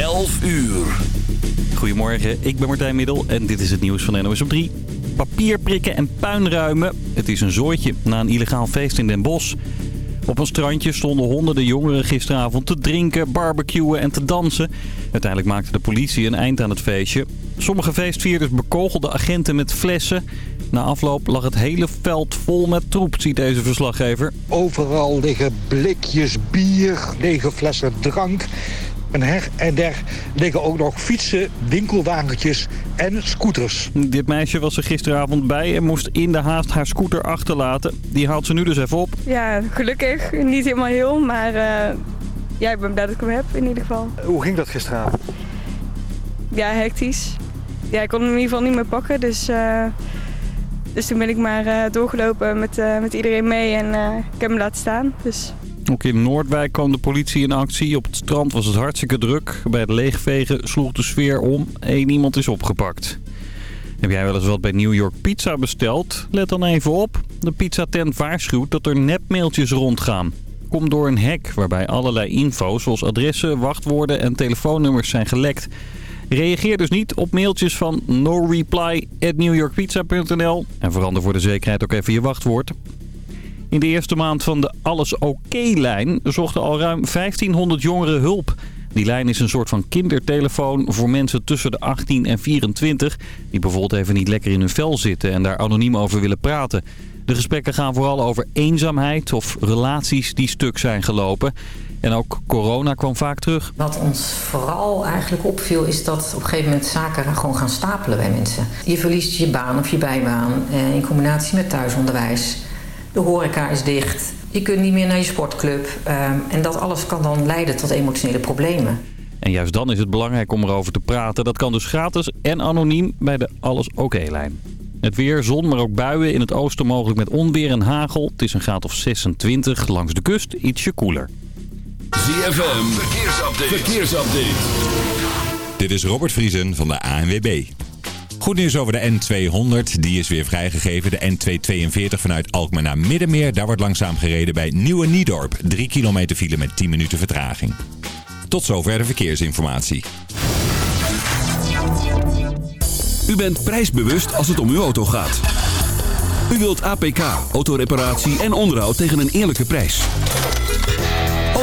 11 uur. Goedemorgen, ik ben Martijn Middel en dit is het nieuws van NOS op 3. Papierprikken en puinruimen. Het is een zooitje na een illegaal feest in Den Bosch. Op een strandje stonden honderden jongeren gisteravond te drinken, barbecuen en te dansen. Uiteindelijk maakte de politie een eind aan het feestje. Sommige feestvierders bekogelden agenten met flessen. Na afloop lag het hele veld vol met troep, ziet deze verslaggever. Overal liggen blikjes bier, lege flessen drank. En her en der liggen ook nog fietsen, winkelwagentjes en scooters. Dit meisje was er gisteravond bij en moest in de haast haar scooter achterlaten. Die haalt ze nu dus even op. Ja, gelukkig. Niet helemaal heel, maar uh, ja, ik ben blij dat ik hem heb in ieder geval. Hoe ging dat gisteravond? Ja, hectisch. Ja, ik kon hem in ieder geval niet meer pakken, dus... Uh, dus toen ben ik maar uh, doorgelopen met, met iedereen mee en ik heb hem laten staan. Dus ook in Noordwijk kwam de politie in actie. Op het strand was het hartstikke druk. Bij het leegvegen sloeg de sfeer om. Eén iemand is opgepakt. Heb jij wel eens wat bij New York Pizza besteld? Let dan even op. De pizzatent waarschuwt dat er nepmailtjes rondgaan. Komt door een hack waarbij allerlei info zoals adressen, wachtwoorden en telefoonnummers zijn gelekt. Reageer dus niet op mailtjes van noreply@newyorkpizza.nl en verander voor de zekerheid ook even je wachtwoord. In de eerste maand van de Alles Oké-lijn zochten al ruim 1500 jongeren hulp. Die lijn is een soort van kindertelefoon voor mensen tussen de 18 en 24... die bijvoorbeeld even niet lekker in hun vel zitten en daar anoniem over willen praten. De gesprekken gaan vooral over eenzaamheid of relaties die stuk zijn gelopen. En ook corona kwam vaak terug. Wat ons vooral eigenlijk opviel is dat op een gegeven moment zaken gewoon gaan stapelen bij mensen. Je verliest je baan of je bijbaan eh, in combinatie met thuisonderwijs... De horeca is dicht. Je kunt niet meer naar je sportclub. Ehm, en dat alles kan dan leiden tot emotionele problemen. En juist dan is het belangrijk om erover te praten. Dat kan dus gratis en anoniem bij de Alles Oké-lijn. Het weer, zon, maar ook buien. In het oosten mogelijk met onweer en hagel. Het is een graad of 26. Langs de kust ietsje koeler. ZFM, verkeersupdate. verkeersupdate. Dit is Robert Vriesen van de ANWB. Goed nieuws over de N200. Die is weer vrijgegeven. De N242 vanuit Alkmaar naar Middenmeer. Daar wordt langzaam gereden bij Nieuwe Niedorp. 3 kilometer file met 10 minuten vertraging. Tot zover de verkeersinformatie. U bent prijsbewust als het om uw auto gaat. U wilt APK, autoreparatie en onderhoud tegen een eerlijke prijs.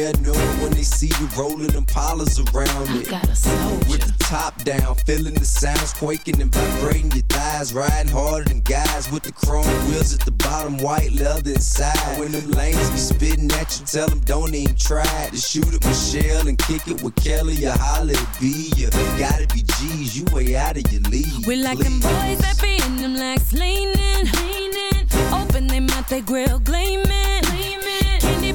They'll know when they see you rolling them polars around it. got a soldier. With the top down, feeling the sounds quaking and vibrating your thighs. Riding harder than guys with the chrome wheels at the bottom, white leather inside. When them lanes be spitting at you, tell them don't even try to shoot at Michelle and kick it with Kelly or holla at B. You gotta be G's, you way out of your league. We like them boys that be in them legs leaning, leaning. Open they mouth, they grill gleaming, gleaming. Candy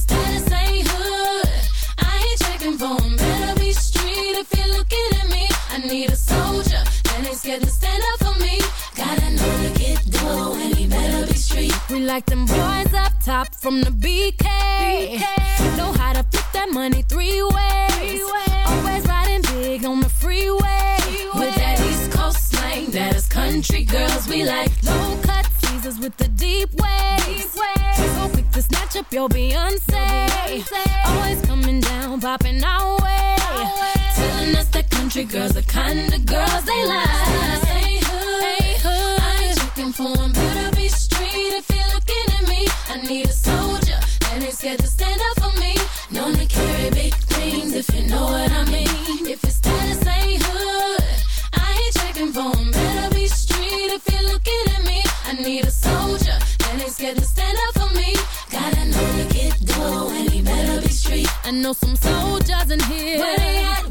need a soldier that ain't scared to stand up for me. Gotta know to get dough and he better be street. We like them boys up top from the BK. Know how to flip that money three ways. Always riding big on the freeway. With that East Coast slang, that is country girls we like. Low cut teasers with the deep waves. So quick to snatch up your Beyonce. Always coming down, popping our way. Telling us country girls the kind of girls they like. Ain't hood, I ain't checking for 'em. Better be street if you're looking at me. I need a soldier that ain't scared to stand up for me. Known to carry big things if you know what I mean. If your status ain't hood, I ain't checking for 'em. Better be street if you're looking at me. I need a soldier that ain't scared to stand up for me. Gotta know to get dough and he better be street. I know some soldiers in here. Where they at?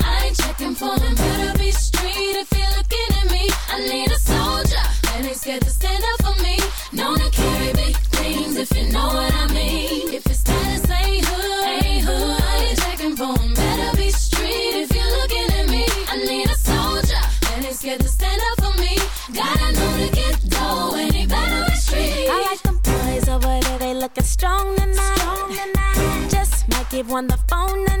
ain't checking for him. Better be street if you're looking at me. I need a soldier that ain't scared to stand up for me. Known to carry big things if you know what I mean. If your status ain't hood, ain't hood, I ain't checking for him. Better be street if you're looking at me. I need a soldier that ain't scared to stand up for me. Gotta know to get dough and he better be street. I like them boys over there, they looking strong tonight. Just might give one the phone tonight.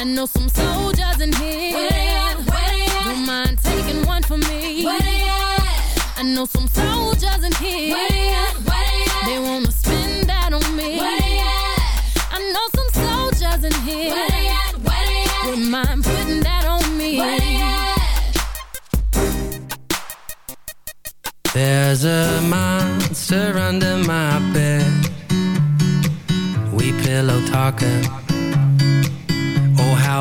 I know some soldiers in here. Where they at? Where they at? Don't mind taking one for me. Where they at? I know some soldiers in here. Where they at? Where they at? They wanna spend that on me. Where they at? I know some soldiers in here. Where they at? Where they at? Don't mind putting that on me. Where they? There's a monster under my bed. We pillow talking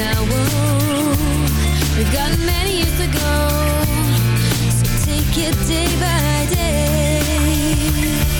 now, we've got many years to go. So take it day by day.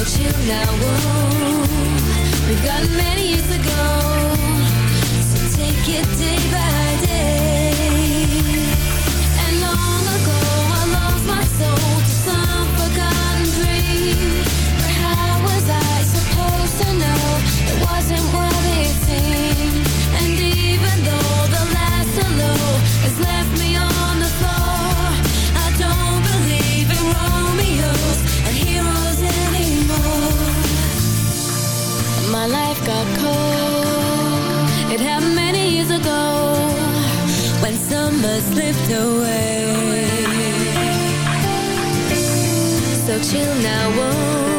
don't you now? We've got many years to go, so take it day by got cold It happened many years ago When summer slipped away. So chill now, whoa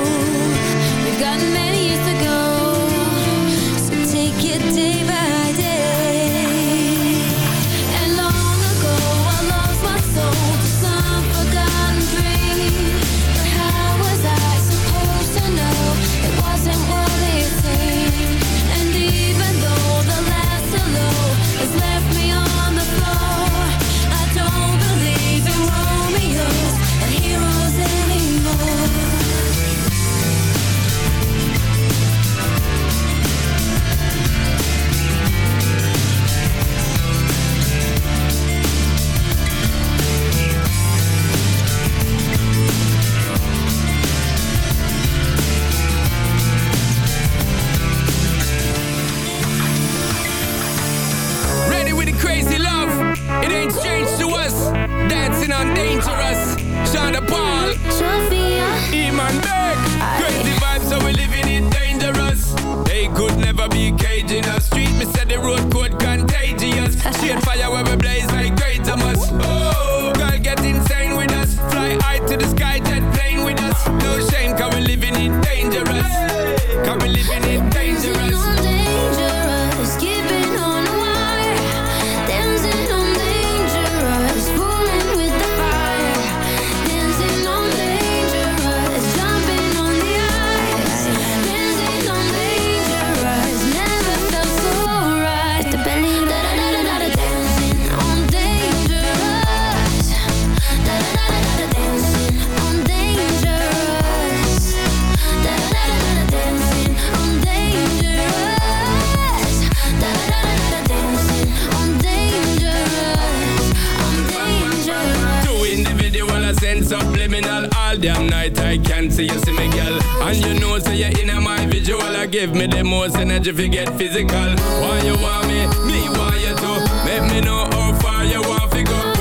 dangerous. Shine the ball give me the most energy if you get physical. Why you want me? Me want you to. Make me know how far you want to go.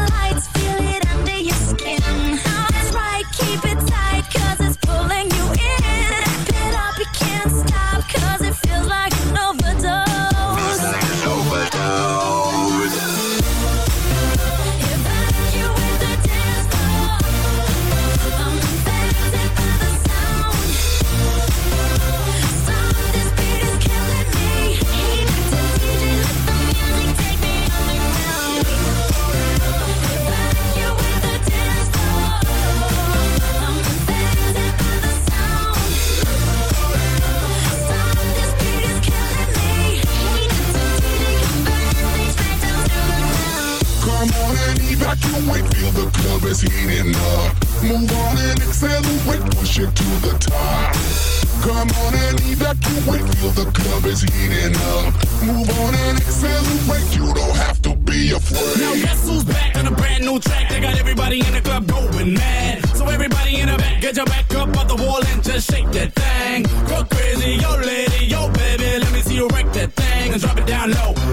that new track that got everybody in the club going mad. So everybody in the back, get your back up off the wall and just shake that thing. Go crazy, yo lady, yo baby, let me see you wreck that thing and drop it down low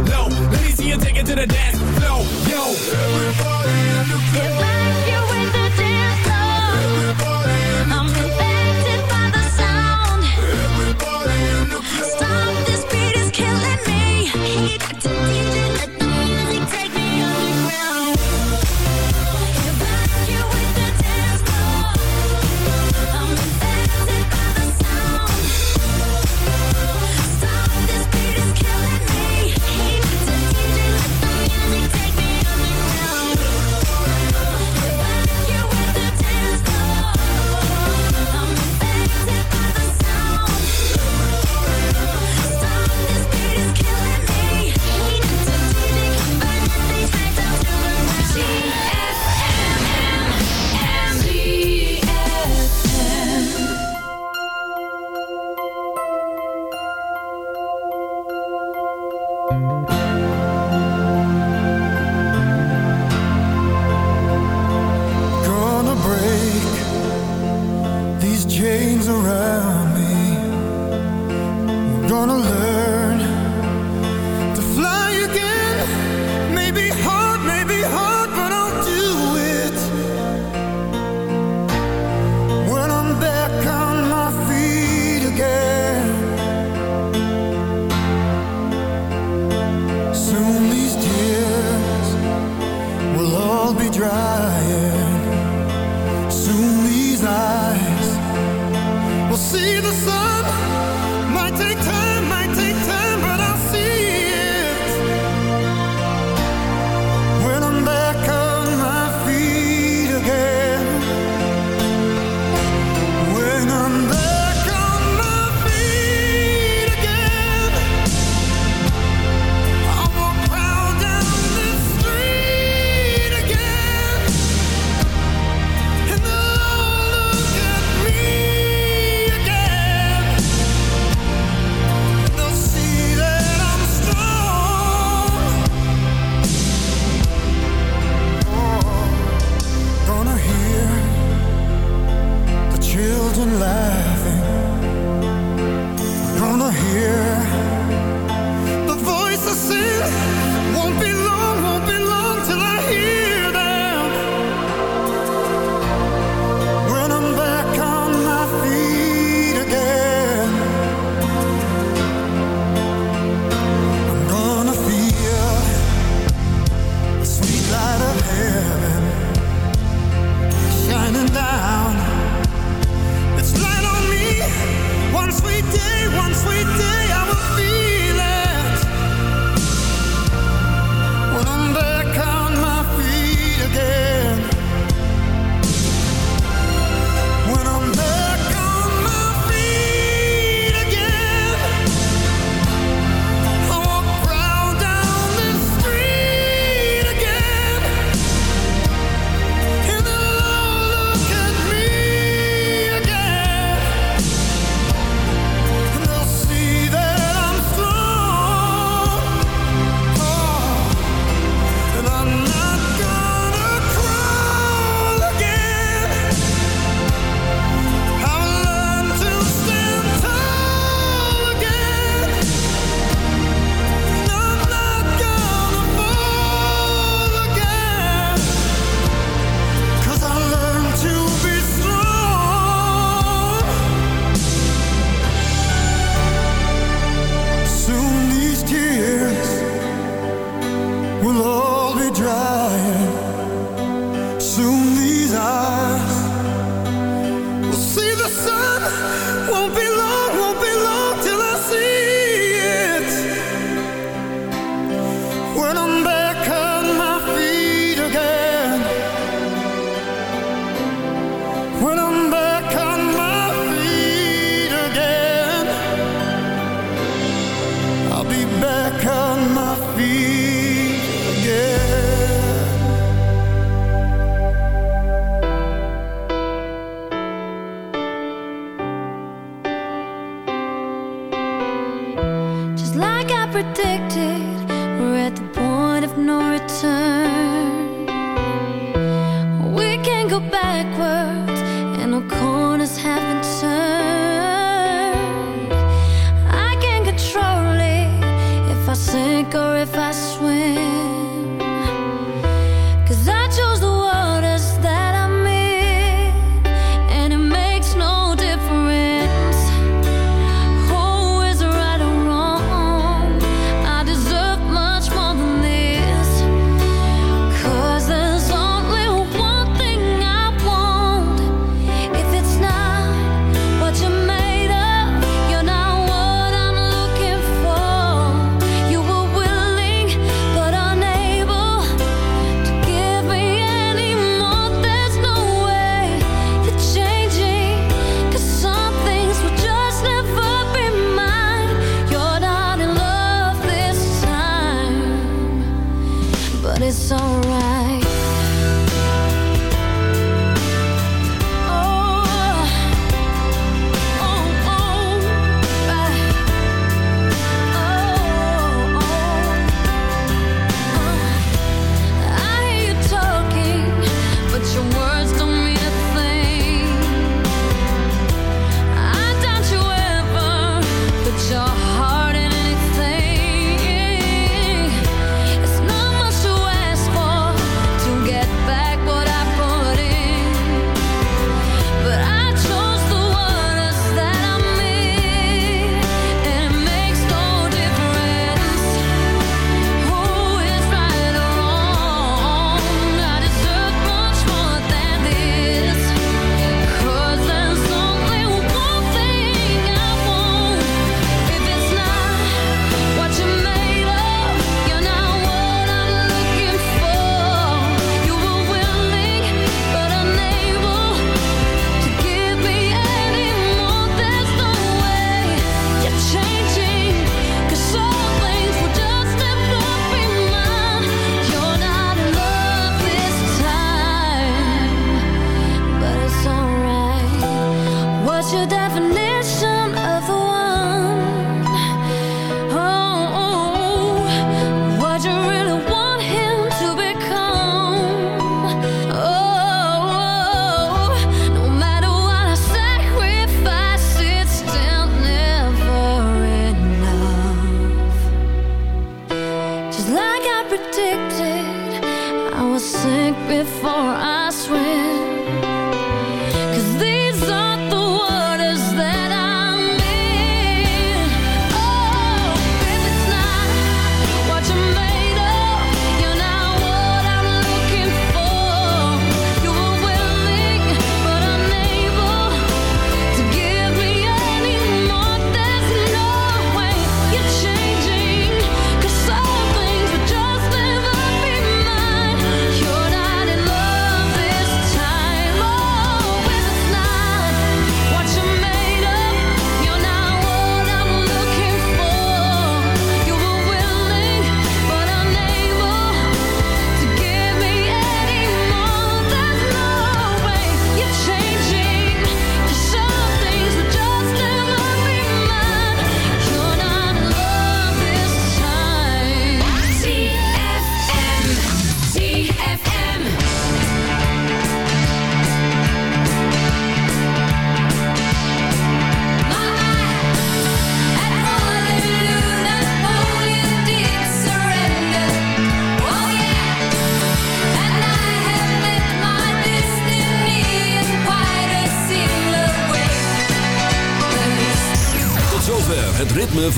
see the sun. Might take time, might take